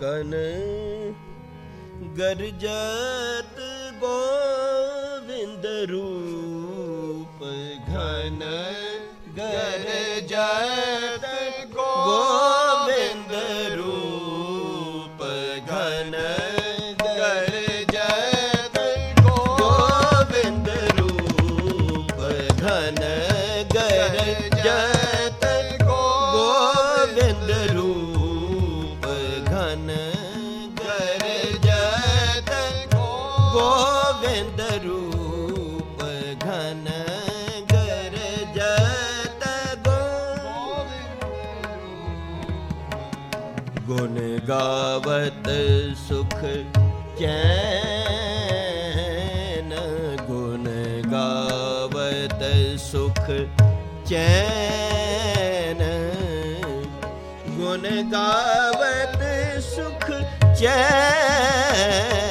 ਕਨ ਗਰਜਤ ਗੋਵਿੰਦ ਰੂਪ ਘਨ ਜਗਤ ਸੁਖ ਚੈਨ ਗੁਣ ਗਾਵਤ ਸੁਖ ਚੈਨ ਗੁਣ ਗਾਵਤ ਸੁਖ ਚੈਨ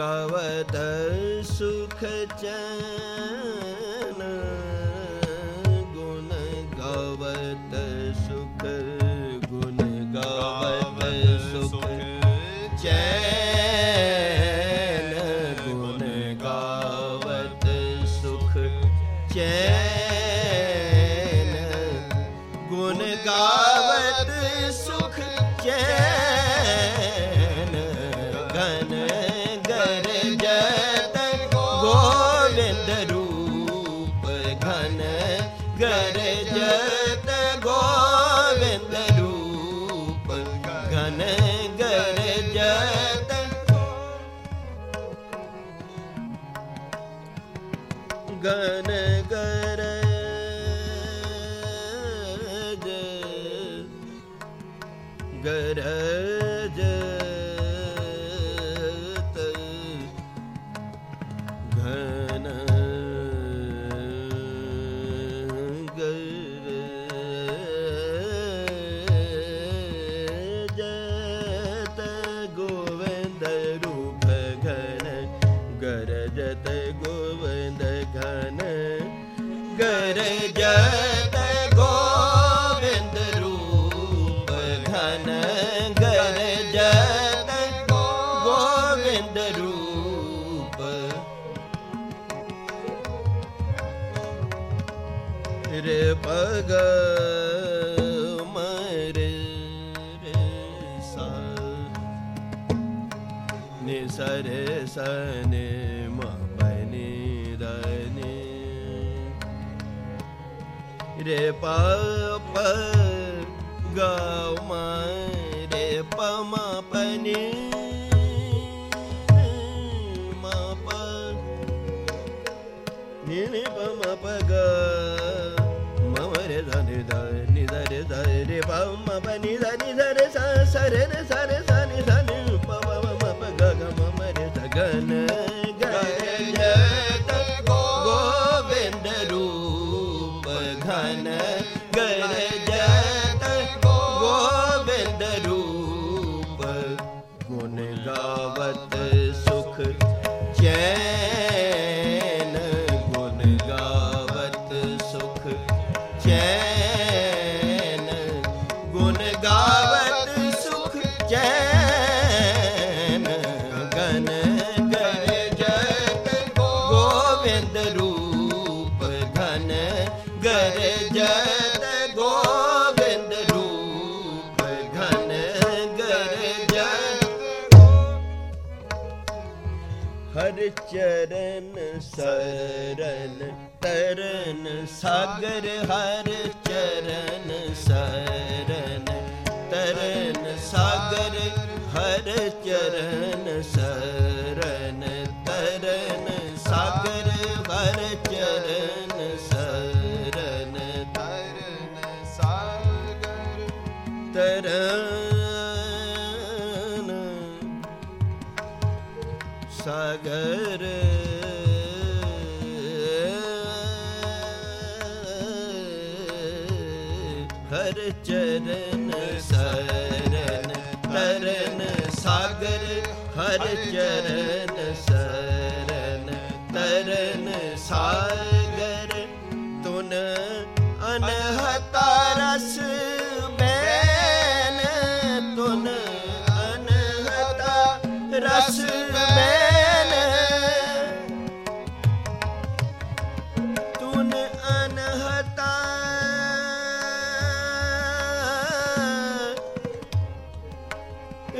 ਗਵਤ ਸੁਖ ਚੈਨ ਗੁਣ ਗਵਤ ਸੁਖ ਗੁਣ ਗਵਤ ਸੁਖ ਚੈਨ घन गरजत गोविंद रूप घन गरजत घन गर गरज ਰੇ ਪਗ ਮਰ ਰੇ ਸਾ ਨੇ ਸਰੇ ਸਨੇ ਮਬਨੀ ਦਨੇ ਰੇ ਪਾ ਪ ਗਾ ਮਾ ਚਰਨ ਸਰਨ ਤਰਨ ਸਾਗਰ ਹਰ ਚਰਨ ਸਰਨ ਤਰਨ ਸਾਗਰ ਹਰ ਚਰਨ ਸਰਨ। ਸਾਗਰ ਹਰ ਚਰਨ ਸਰਨ ਤਰਨ ਸਾਗਰ ਹਰ ਚਰਨ ਸਰਨ ਤਰਨ ਸਾਗਰ ਤੁਨ ਅਨਹਤਾ ਰਸ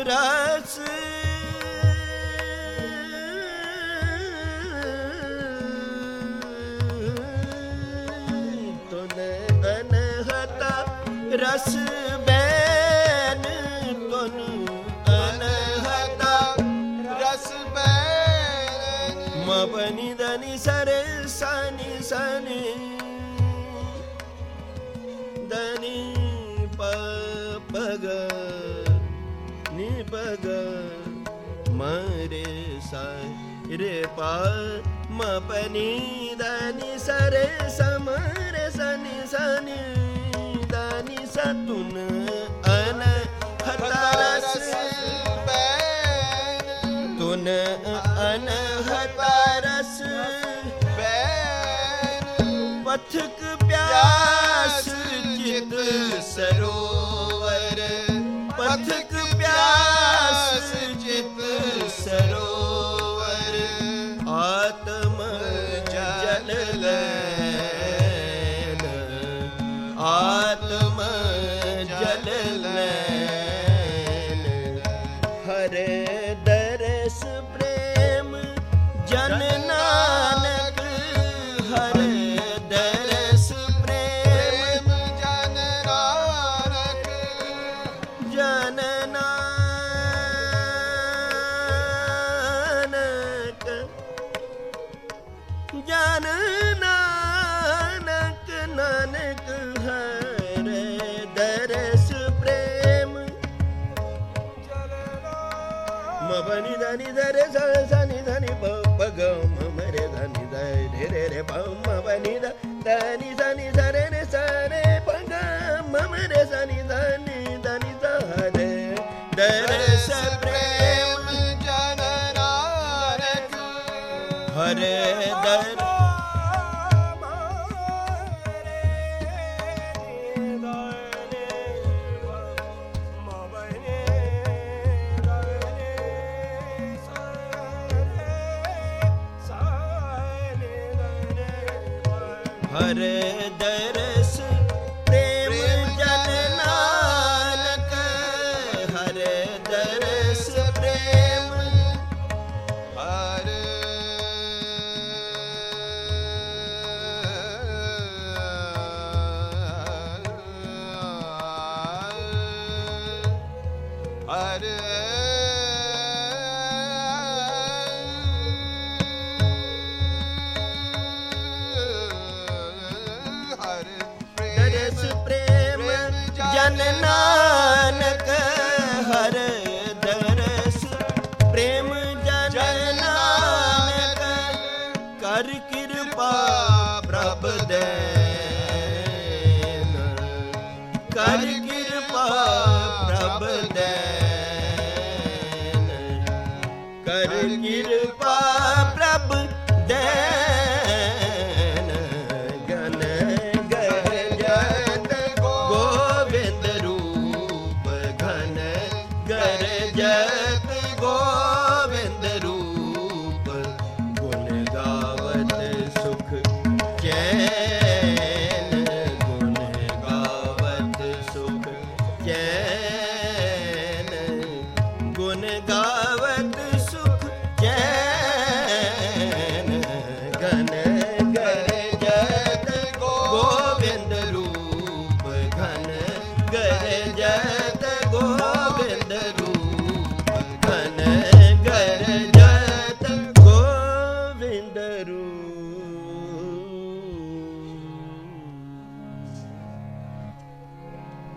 ਰਸ ਤੁਨ ਅਨਹਤਾ ਰਸ ਬੈਨ ਤੁਨ ਅਨਹਤਾ ਰਸ ਬੈਨ ਮਪਨੀ ਦਨੀ ਸਰੇ ਸਨੀ ਸਨੀ ਦਨੀ ਪਗ ਪਗ ਮਰੇ ਸਾ ਰੇ ਪਾ ਮਪਨੀ ਦਨੀ ਸਰੇ ਸਮਰੇ ਸਨੀ ਸਨੀ ਦਨੀ ਸਤੁਨ ਅਨ ਹਤਾਰਸ ਬੈਨ ਤੁਨ ਅਨਹਤਾ ਰਸ ਬੈਨ ਪਥਕ ਪਿਆਸ ਜਿਤ ਸਰੋਵਰ ਪਥਕ ਦਰਸ ਪ੍ਰੇਮ ਜਨ ਨਾਨਕ ਹਰ ਦਰਸ ਪ੍ਰੇਮ ਪ੍ਰੇਮ ਜਨ ਨਾਨਕ ਜਨ ਨਾਨਕ ਜਨ ਮਬਨੀ ਧਨੀ ਧਰੇ ਸ ਸਨੀ ਧਨੀ ਪ ਗ ਮ ਮਰੇ ਧਨੀ ਧ ਰੇ ਰੇ ਰੇ ਪ ਮ ਹਰੇ ਜਨ